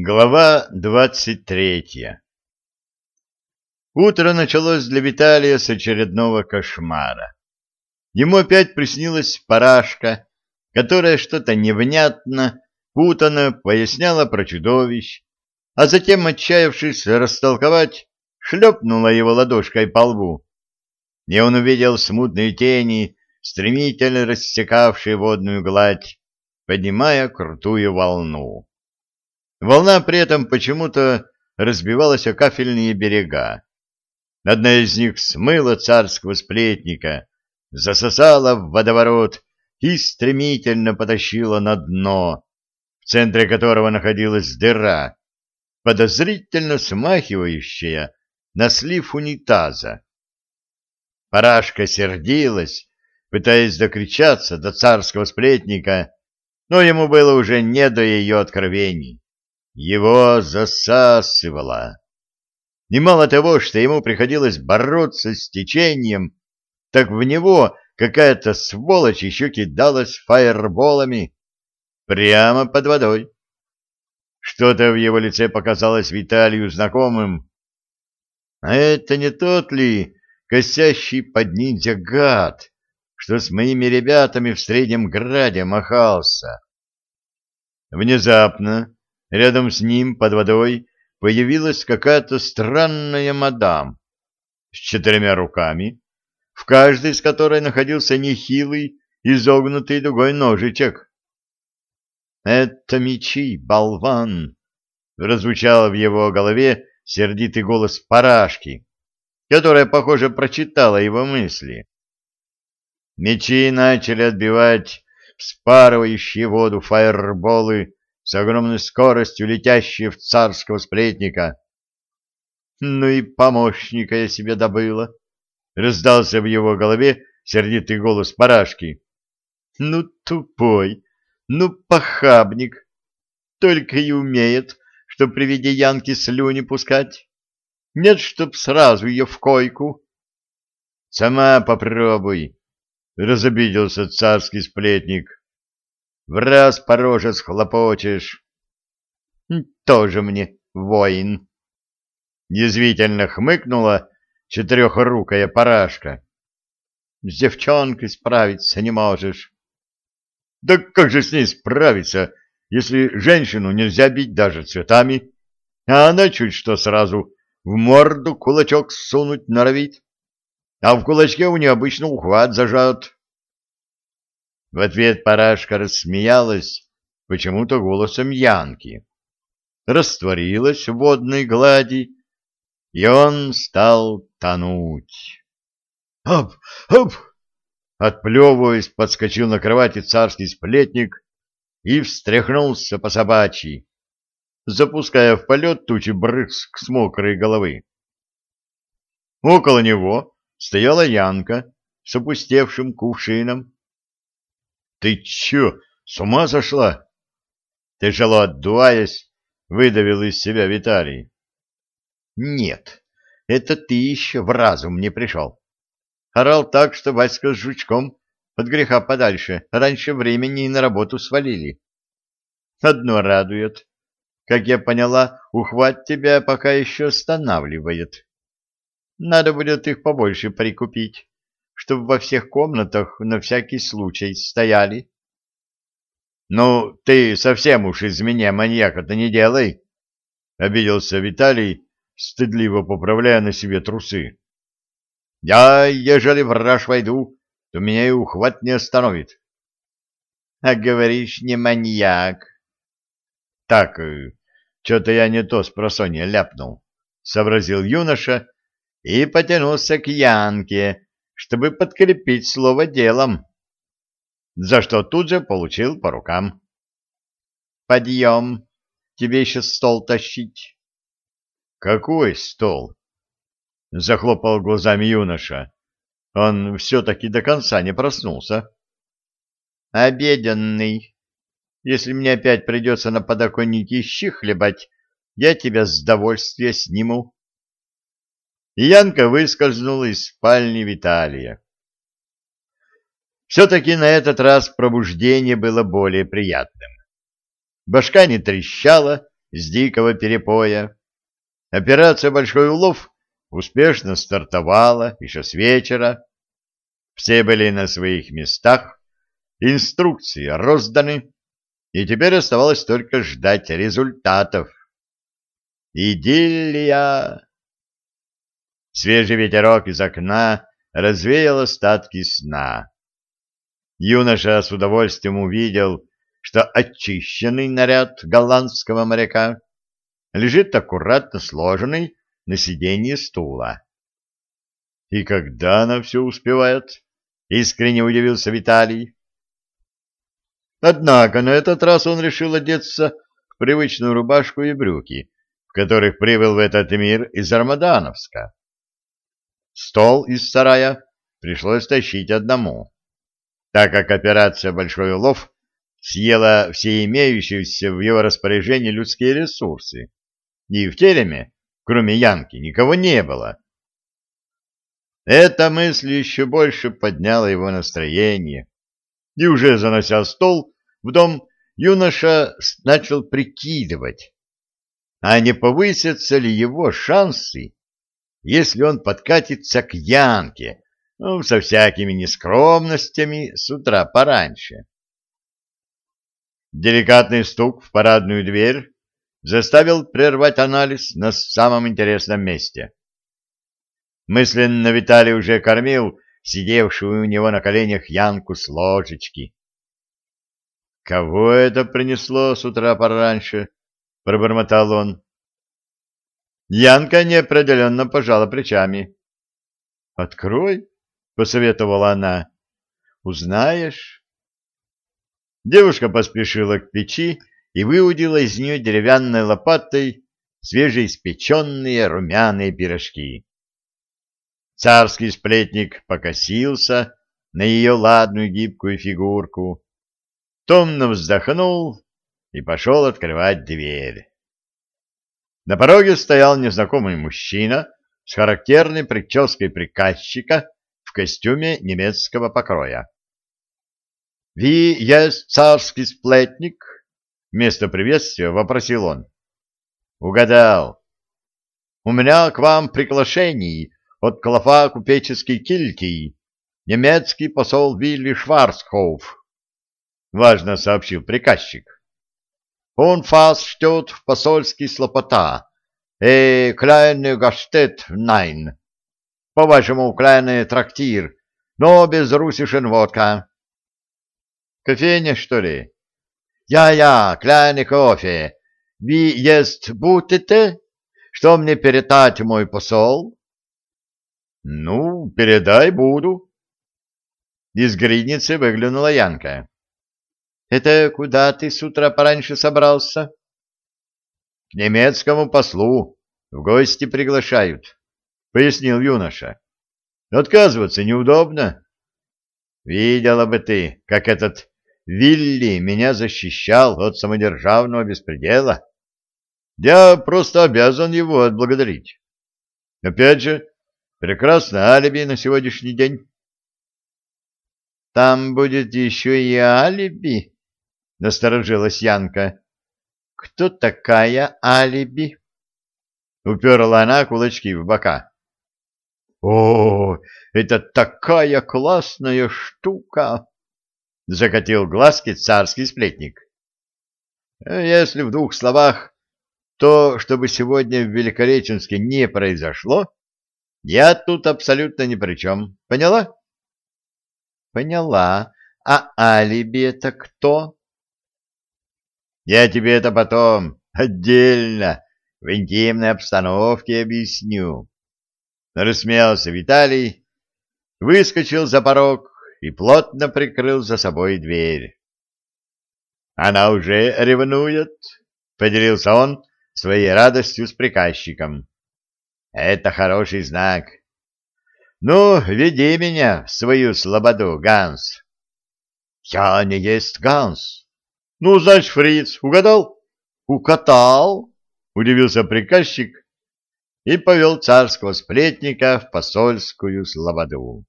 Глава двадцать третья Утро началось для Виталия с очередного кошмара. Ему опять приснилась парашка, которая что-то невнятно, путано поясняла про чудовищ, а затем, отчаявшись растолковать, шлепнула его ладошкой по лбу. И он увидел смутные тени, стремительно рассекавшие водную гладь, поднимая крутую волну. Волна при этом почему-то разбивалась о кафельные берега. Одна из них смыла царского сплетника, засосала в водоворот и стремительно потащила на дно, в центре которого находилась дыра, подозрительно смахивающая на слив унитаза. Парашка сердилась, пытаясь докричаться до царского сплетника, но ему было уже не до ее откровений. Его засасывало. И мало того, что ему приходилось бороться с течением, так в него какая-то сволочь еще кидалась фаерболами прямо под водой. Что-то в его лице показалось Виталию знакомым. А это не тот ли косящий под ниндзя гад, что с моими ребятами в Среднем Граде махался? Внезапно Рядом с ним, под водой, появилась какая-то странная мадам с четырьмя руками, в каждой из которой находился нехилый, изогнутый дугой ножичек. «Это мечи, болван!» — раззвучал в его голове сердитый голос парашки, которая, похоже, прочитала его мысли. Мечи начали отбивать вспарывающие воду фаерболы с огромной скоростью летящие в царского сплетника. «Ну и помощника я себе добыла!» — раздался в его голове сердитый голос парашки. «Ну, тупой! Ну, похабник! Только и умеет, что при виде Янки слюни пускать. Нет, чтоб сразу ее в койку!» «Сама попробуй!» — разобиделся царский сплетник в раз по роже схлопочешь. Тоже мне воин. Язвительно хмыкнула четырехрукая парашка. С девчонкой справиться не можешь. Да как же с ней справиться, если женщину нельзя бить даже цветами, а она чуть что сразу в морду кулачок сунуть норовит, а в кулачке у нее обычно ухват зажат. В ответ Парашка рассмеялась почему-то голосом Янки, растворилась в водной глади, и он стал тонуть. «Оп! Оп!» Отплевываясь, подскочил на кровати царский сплетник и встряхнулся по собачьи, запуская в полет тучи брызг с мокрой головы. Около него стояла Янка с опустевшим кувшином ты чё, с ума сошла? Тяжело отдуваясь, выдавил из себя Виталий. Нет, это ты еще в разум не пришел. Орал так, что Васька с жучком от греха подальше раньше времени и на работу свалили. Одно радует. Как я поняла, ухват тебя пока еще останавливает. Надо будет их побольше прикупить чтобы во всех комнатах на всякий случай стояли. — Ну, ты совсем уж из меня маньяка-то не делай, — обиделся Виталий, стыдливо поправляя на себе трусы. — Я, ежели в раж войду, то меня и ухват не остановит. — А говоришь, не маньяк. — Так, э, что-то я не то с просонья ляпнул, — сообразил юноша и потянулся к Янке, чтобы подкрепить слово делом, за что тут же получил по рукам. «Подъем! Тебе еще стол тащить!» «Какой стол?» — захлопал глазами юноша. Он все-таки до конца не проснулся. «Обеденный. Если мне опять придется на подоконнике щи хлебать, я тебя с довольствия сниму и Янка выскользнула из спальни Виталия. Все-таки на этот раз пробуждение было более приятным. Башка не трещала, с дикого перепоя. Операция «Большой улов» успешно стартовала еще с вечера. Все были на своих местах, инструкции розданы, и теперь оставалось только ждать результатов. Идиллия! Свежий ветерок из окна развеял остатки сна. Юноша с удовольствием увидел, что очищенный наряд голландского моряка лежит аккуратно сложенный на сиденье стула. «И когда она все успевает?» — искренне удивился Виталий. Однако на этот раз он решил одеться в привычную рубашку и брюки, в которых прибыл в этот мир из Армадановска. Стол из сарая пришлось тащить одному, так как операция «Большой улов» съела все имеющиеся в его распоряжении людские ресурсы, и в тереме, кроме Янки, никого не было. Эта мысль еще больше подняла его настроение, и уже занося стол в дом, юноша начал прикидывать, а не повысятся ли его шансы если он подкатится к Янке, ну, со всякими нескромностями с утра пораньше. Деликатный стук в парадную дверь заставил прервать анализ на самом интересном месте. Мысленно Виталий уже кормил сидевшую у него на коленях Янку с ложечки. «Кого это принесло с утра пораньше?» — пробормотал он. Янка неопределенно пожала плечами. «Открой», — посоветовала она. «Узнаешь». Девушка поспешила к печи и выудила из нее деревянной лопатой свежеиспеченные румяные пирожки. Царский сплетник покосился на ее ладную гибкую фигурку, томно вздохнул и пошел открывать дверь. На пороге стоял незнакомый мужчина с характерной прической приказчика в костюме немецкого покроя. «Ви есть царский сплетник?» — вместо приветствия вопросил он. «Угадал. У меня к вам приглашение от клофа купеческий кильтий, немецкий посол Вилли Шварцхоф», — важно сообщил приказчик. Он фас ждет в посольский слопота. Э, кляйный гаштет, найн. По-вашему, кляйный трактир, но без русишен водка. Кофейня, что ли? Я-я, кляйный кофе. Ви есть будете? Что мне передать, мой посол? Ну, передай буду. Из гридницы выглянула Янка. — Это куда ты с утра пораньше собрался? — К немецкому послу. В гости приглашают, — пояснил юноша. — Отказываться неудобно. Видела бы ты, как этот Вилли меня защищал от самодержавного беспредела. Я просто обязан его отблагодарить. Опять же, прекрасное алиби на сегодняшний день. — Там будет еще и алиби, — насторожилась Янка. «Кто такая алиби?» Уперла она кулачки в бока. «О, это такая классная штука!» — закатил глазки царский сплетник. «Если в двух словах, то, чтобы сегодня в Великореченске не произошло, я тут абсолютно ни при чем. Поняла?» «Поняла. А алиби это кто?» Я тебе это потом отдельно в интимной обстановке объясню. Рассмеялся Виталий, выскочил за порог и плотно прикрыл за собой дверь. Она уже ревнует, поделился он своей радостью с приказчиком. Это хороший знак. Ну, веди меня в свою слободу, Ганс. Я не есть Ганс, ну, значит, фриц, угадал? Укатал, удивился приказчик и повел царского сплетника в посольскую слободу.